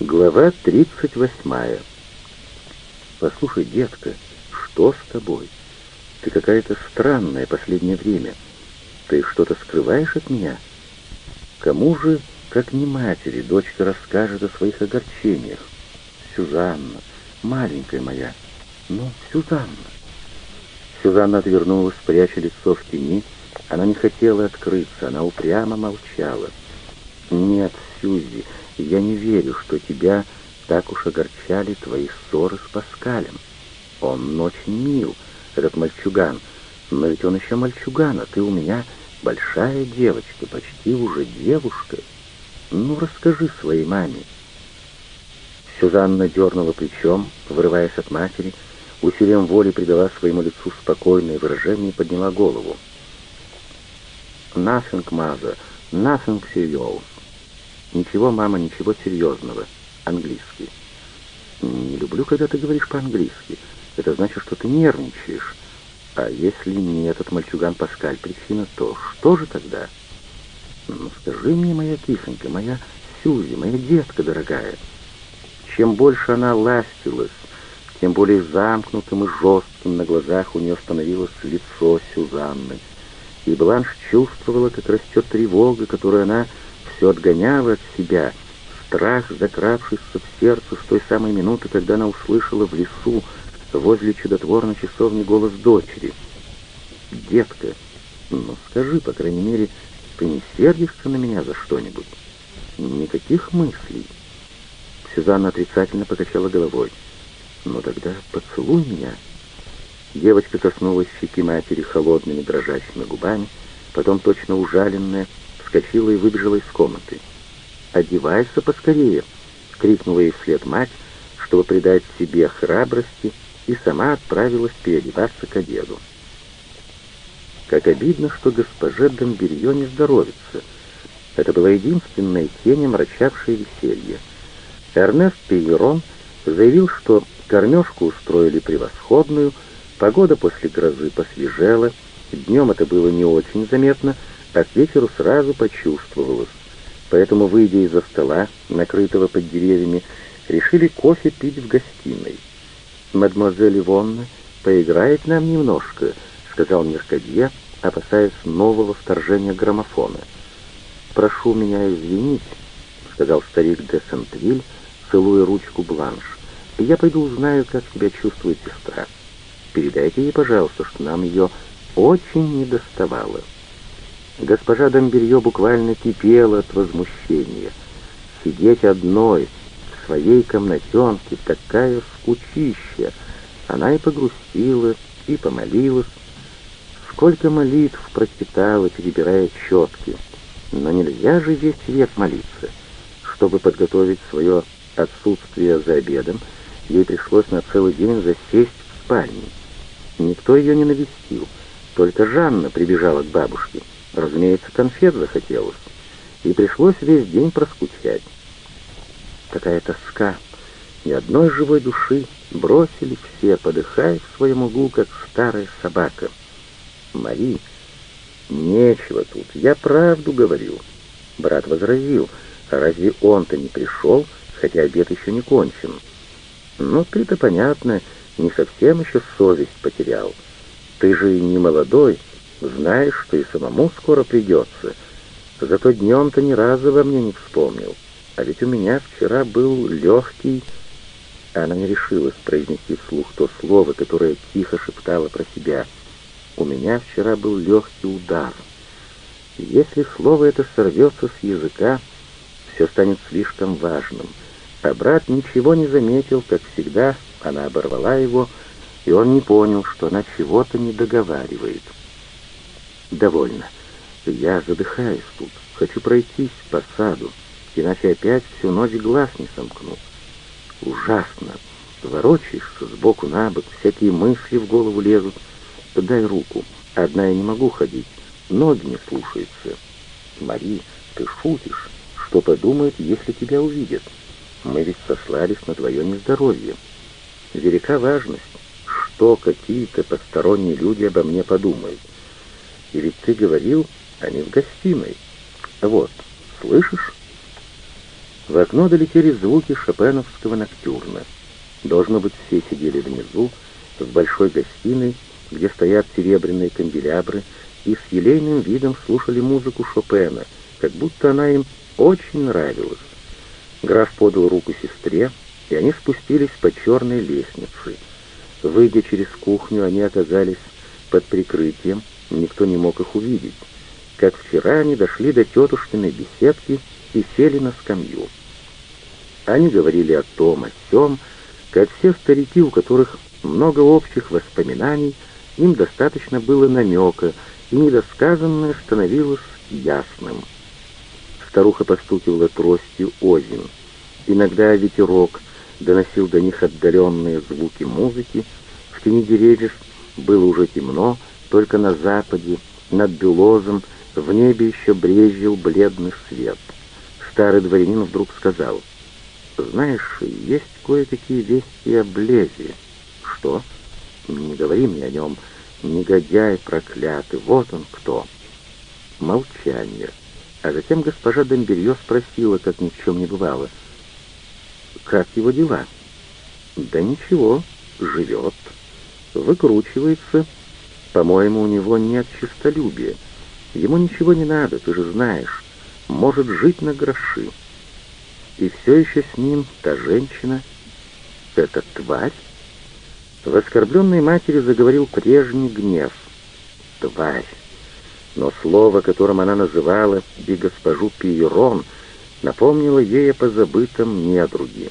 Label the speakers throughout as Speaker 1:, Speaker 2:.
Speaker 1: Глава 38. «Послушай, детка, что с тобой? Ты какая-то странная последнее время. Ты что-то скрываешь от меня? Кому же, как не матери, дочка расскажет о своих огорчениях? Сюзанна, маленькая моя, ну, Сюзанна». Сюзанна отвернулась, пряча лицо в тени. Она не хотела открыться, она упрямо молчала. «Нет, Сюзи, я не верю, что тебя так уж огорчали твои ссоры с Паскалем. Он очень мил, этот мальчуган, но ведь он еще мальчуган, а ты у меня большая девочка, почти уже девушка. Ну, расскажи своей маме». Сюзанна дернула плечом, вырываясь от матери, усилием воли придала своему лицу спокойное выражение и подняла голову. «Nothing, mother, nothing serious. «Ничего, мама, ничего серьезного. Английский». «Не люблю, когда ты говоришь по-английски. Это значит, что ты нервничаешь. А если не этот мальчуган Паскаль причина, то что же тогда?» «Ну, скажи мне, моя кисонька, моя Сюзи, моя детка дорогая». Чем больше она ластилась, тем более замкнутым и жестким на глазах у нее становилось лицо Сюзанны. И Бланш чувствовала, как растет тревога, которую она все отгоняла от себя, страх, закравшийся в сердце с той самой минуты, когда она услышала в лесу возле чудотворной часовни голос дочери. «Детка, ну скажи, по крайней мере, ты не сердишься на меня за что-нибудь? Никаких мыслей?» Сюзанна отрицательно покачала головой. «Ну тогда поцелуй меня». Девочка коснулась щеки матери холодными дрожащими губами, потом точно ужаленная, вскочила и выбежала из комнаты. «Одевайся поскорее!» — крикнула ей вслед мать, чтобы придать себе храбрости, и сама отправилась переодеваться к деду. Как обидно, что госпоже Домберье не здоровится. Это была единственная тень, омрачавшая веселье. Эрнест Пейерон заявил, что кормежку устроили превосходную, погода после грозы посвежела, днем это было не очень заметно, а к вечеру сразу почувствовалось. Поэтому, выйдя из-за стола, накрытого под деревьями, решили кофе пить в гостиной. «Мадемуазель Ивонна поиграет нам немножко», — сказал Меркадье, опасаясь нового вторжения граммофона. «Прошу меня извинить», — сказал старик де Сентвиль, целуя ручку Бланш. «Я пойду узнаю, как себя чувствует сестра. Передайте ей, пожалуйста, что нам ее очень недоставало». Госпожа Домберье буквально кипела от возмущения. Сидеть одной в своей комнатенке, такая скучища. Она и погрустила, и помолилась. Сколько молитв прочитала, перебирая четки. Но нельзя же весь век молиться. Чтобы подготовить свое отсутствие за обедом, ей пришлось на целый день засесть в спальне. Никто ее не навестил, только Жанна прибежала к бабушке. Разумеется, конфет захотелось, и пришлось весь день проскучать. Такая тоска, ни одной живой души, бросили все, подыхая в своем углу, как старая собака. Мари, нечего тут, я правду говорю. Брат возразил, а разве он-то не пришел, хотя обед еще не кончен? Ну, ты-то, понятно, не совсем еще совесть потерял. Ты же не молодой, знаешь, что и самому скоро придется. Зато днем-то ни разу во мне не вспомнил. А ведь у меня вчера был легкий...» Она не решилась произнести вслух то слово, которое тихо шептала про себя. «У меня вчера был легкий удар». Если слово это сорвется с языка, все станет слишком важным. А брат ничего не заметил, как всегда, она оборвала его, и он не понял, что она чего-то не договаривает. «Довольно. Я задыхаюсь тут. Хочу пройтись по саду, иначе опять всю ночь глаз не сомкну. Ужасно. Ворочаешься сбоку на бок, всякие мысли в голову лезут. Дай руку. Одна я не могу ходить, ноги не слушаются. Мари, ты шутишь? Что подумают, если тебя увидят? Мы ведь сослались на твое нездоровье. Велика важность, что какие-то посторонние люди обо мне подумают. И ведь ты говорил, они в гостиной. Вот, слышишь?» В окно долетели звуки шопеновского ноктюрна. Должно быть, все сидели внизу, в большой гостиной, где стоят серебряные канделябры, и с елейным видом слушали музыку Шопена, как будто она им очень нравилась. Граф подал руку сестре, и они спустились по черной лестнице. Выйдя через кухню, они оказались под прикрытием, никто не мог их увидеть. Как вчера они дошли до тетушкиной беседки и сели на скамью. Они говорили о том, о сём, как все старики, у которых много общих воспоминаний, им достаточно было намека, и недосказанное становилось ясным. Старуха постукивала тростью озим. Иногда ветерок доносил до них отдаленные звуки музыки. В тени деревьев было уже темно, только на западе, над Бюлозом, в небе еще брезжил бледный свет. Старый дворянин вдруг сказал, «Знаешь, есть кое-какие вести о Блезе». «Что?» «Не говори мне о нем. Негодяй проклятый, вот он кто». Молчание. А затем госпожа Домберье спросила, как ни в чем не бывало, «Как его дела?» «Да ничего, живет, выкручивается. По-моему, у него нет честолюбия. Ему ничего не надо, ты же знаешь. Может жить на гроши. И все еще с ним та женщина, эта тварь?» В оскорбленной матери заговорил прежний гнев. «Тварь!» но слово, которым она называла и госпожу Пиерон, напомнило ей о позабытом недруге.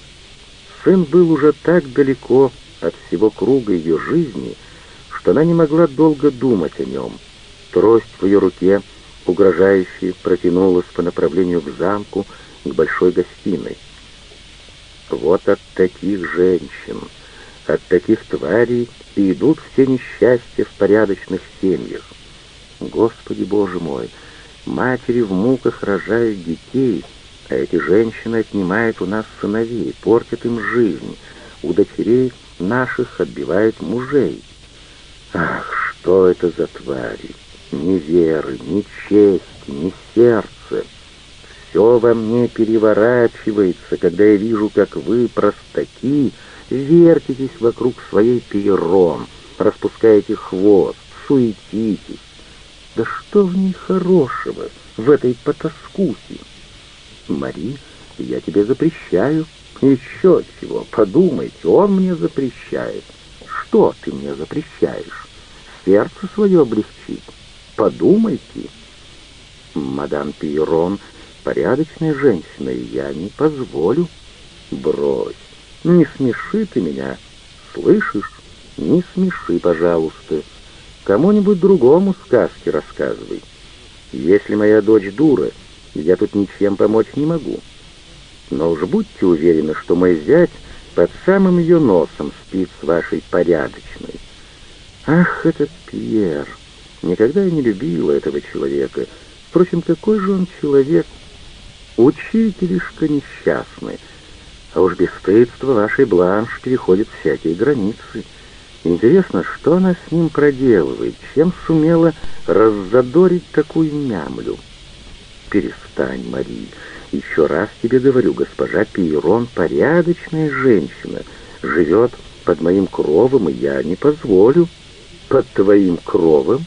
Speaker 1: Сын был уже так далеко от всего круга ее жизни, что она не могла долго думать о нем. Трость в ее руке, угрожающе, протянулась по направлению к замку, к большой гостиной. Вот от таких женщин, от таких тварей и идут все несчастья в порядочных семьях. Господи Боже мой, матери в муках рожают детей, а эти женщины отнимают у нас сыновей, портят им жизнь, у дочерей наших отбивают мужей. Ах, что это за твари! Ни веры, ни чести, ни сердца. Все во мне переворачивается, когда я вижу, как вы, простаки, вертитесь вокруг своей пером, распускаете хвост, суетитесь. Да что в ней хорошего, в этой потаскухе? Мари, я тебе запрещаю. Еще чего, подумайте, он мне запрещает. Что ты мне запрещаешь? Сердце свое облегчить. Подумайте. Мадам Пирон порядочная женщина, и я не позволю. Брось, не смеши ты меня, слышишь? Не смеши, пожалуйста. Кому-нибудь другому сказки рассказывай. Если моя дочь дура, я тут ничем помочь не могу. Но уж будьте уверены, что мой зять под самым ее носом спит с вашей порядочной. Ах, этот Пьер! Никогда я не любила этого человека. Впрочем, какой же он человек? Учительишка несчастный. А уж бесстыдство вашей бланш переходит всякие границы. Интересно, что она с ним проделывает, чем сумела раззадорить такую мямлю? Перестань, Мари. Еще раз тебе говорю, госпожа Пейрон порядочная женщина, живет под моим кровом, и я не позволю. Под твоим кровом?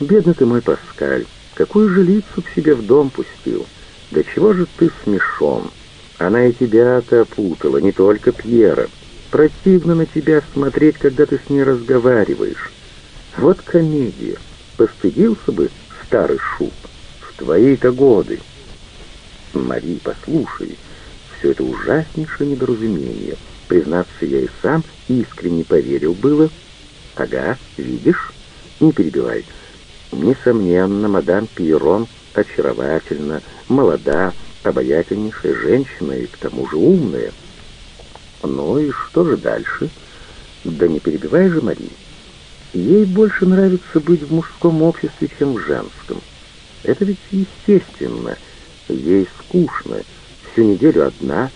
Speaker 1: Бедный ты мой Паскаль, какую же лицу к себе в дом пустил? Да чего же ты смешон? Она и тебя-то опутала, не только Пьера. Противно на тебя смотреть, когда ты с ней разговариваешь. Вот комедия. Постыдился бы старый шуб. В твои-то годы. Мари, послушай, все это ужаснейшее недоразумение. Признаться, я и сам искренне поверил было. Ага, видишь? Не перебивай. Несомненно, мадам Пьерон очаровательна, молода, обаятельнейшая женщина и к тому же умная. Ну и что же дальше? Да не перебивай же, Мари. Ей больше нравится быть в мужском обществе, чем в женском. Это ведь естественно. Ей скучно. Всю неделю одна.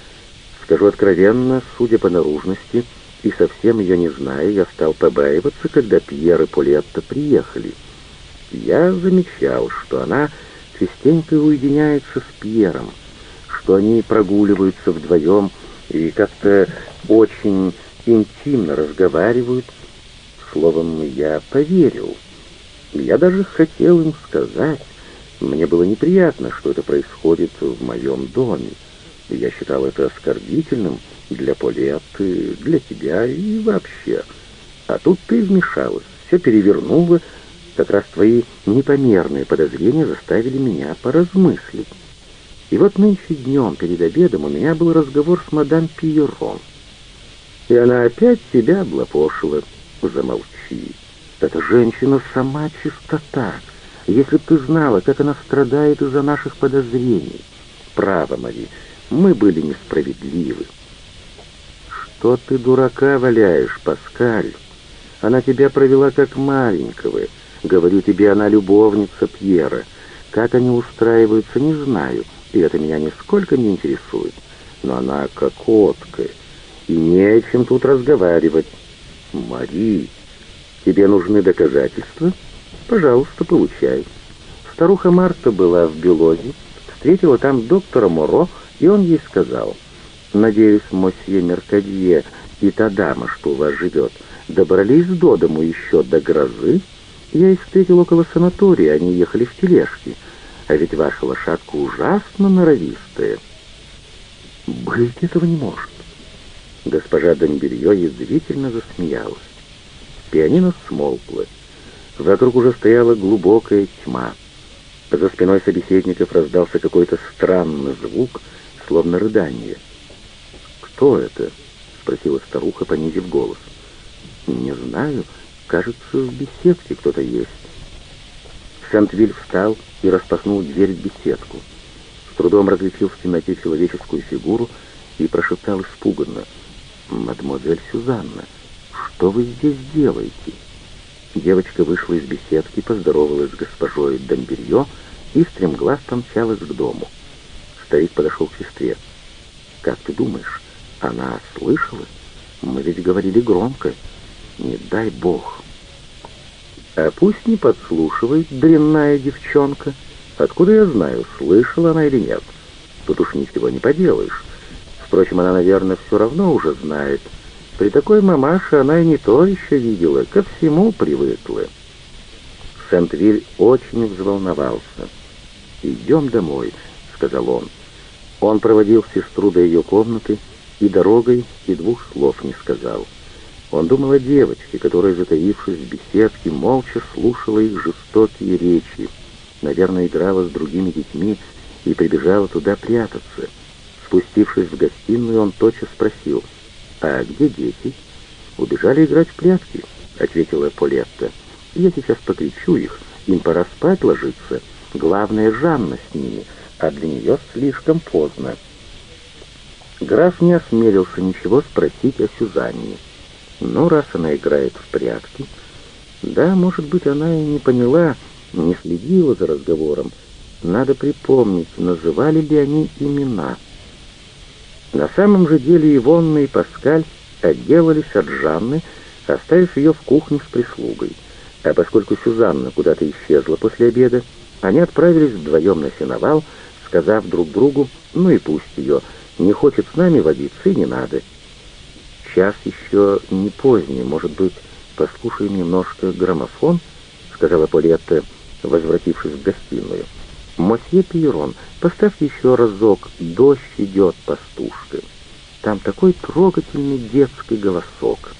Speaker 1: Скажу откровенно, судя по наружности, и совсем ее не зная, я стал побаиваться, когда Пьер и Полетта приехали. Я замечал, что она частенько уединяется с Пьером, что они прогуливаются вдвоем и как-то очень интимно разговаривают. Словом, я поверил. Я даже хотел им сказать. Мне было неприятно, что это происходит в моем доме. Я считал это оскорбительным для Полетты, для тебя и вообще. А тут ты вмешалась, все перевернула. Как раз твои непомерные подозрения заставили меня поразмыслить. И вот нынче днем перед обедом у меня был разговор с мадам Пьерон. И она опять тебя облапошила. Замолчи. Эта женщина сама чистота. Если б ты знала, как она страдает из-за наших подозрений. Право, Мари, мы были несправедливы. Что ты дурака валяешь, Паскаль? Она тебя провела как маленького. Говорю тебе, она любовница Пьера. Как они устраиваются, не знаю, и это меня нисколько не интересует. Но она кокотка, и не о чем тут разговаривать. Мари, тебе нужны доказательства? Пожалуйста, получай. Старуха Марта была в Белозе, встретила там доктора Моро, и он ей сказал, «Надеюсь, мосье Меркадье и та дама, что у вас живет, добрались до дому еще до грозы? Я их встретил около санатория, они ехали в тележке. А ведь ваша лошадка ужасно норовистая». «Быть этого не может». Госпожа Домбелье язвительно засмеялась. Пианино смолкло. Вокруг уже стояла глубокая тьма. За спиной собеседников раздался какой-то странный звук, словно рыдание. «Кто это?» — спросила старуха, понизив голос. «Не знаю. Кажется, в беседке кто-то есть». Сент-Виль встал и распахнул дверь в беседку. С трудом различил в темноте человеческую фигуру и прошептал испуганно — «Мадемуазель Сюзанна, что вы здесь делаете?» Девочка вышла из беседки, поздоровалась с госпожой Домберье и стремглав помчалась к дому. Старик подошел к сестре. «Как ты думаешь, она слышала? Мы ведь говорили громко. Не дай бог». «А пусть не подслушивает, дрянная девчонка. Откуда я знаю, слышала она или нет? Тут уж ничего не поделаешь. Впрочем, она, наверное, все равно уже знает. При такой мамаше она и не то еще видела, ко всему привыкла. Сент-Виль очень взволновался. «Идем домой», — сказал он. Он проводил сестру до ее комнаты и дорогой и двух слов не сказал. Он думал о девочке, которая, затаившись в беседке, молча слушала их жестокие речи, наверное, играла с другими детьми и прибежала туда прятаться — Спустившись в гостиную, он тотчас спросил, «А где дети?» «Убежали играть в прятки», — ответила Полетта. «Я сейчас покричу их, им пора спать ложиться. Главное, Жанна с ними, а для нее слишком поздно». Граф не осмелился ничего спросить о Сюзанне. Но раз она играет в прятки... Да, может быть, она и не поняла, не следила за разговором. Надо припомнить, называли ли они имена — на самом же деле Ивонна и Паскаль отделались от Жанны, оставив ее в кухне с прислугой. А поскольку Сюзанна куда-то исчезла после обеда, они отправились вдвоем на сеновал, сказав друг другу, ну и пусть ее, не хочет с нами водиться и не надо. Час еще не поздний, может быть, послушаем немножко граммофон, сказала Полетта, возвратившись в гостиную. «Мосье Пьерон, поставьте еще разок «Дождь идет, пастушка». Там такой трогательный детский голосок».